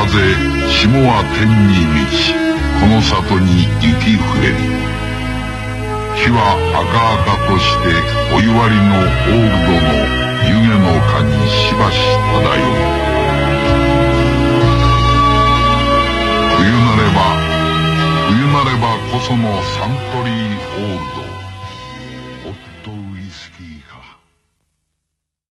風霜は天に満ちこの里に雪降れり日は赤々としてお湯割りのオールドの湯気の蚊にしばし漂う。冬なれば冬なればこそのサントリーオールド。オットウイスキーか。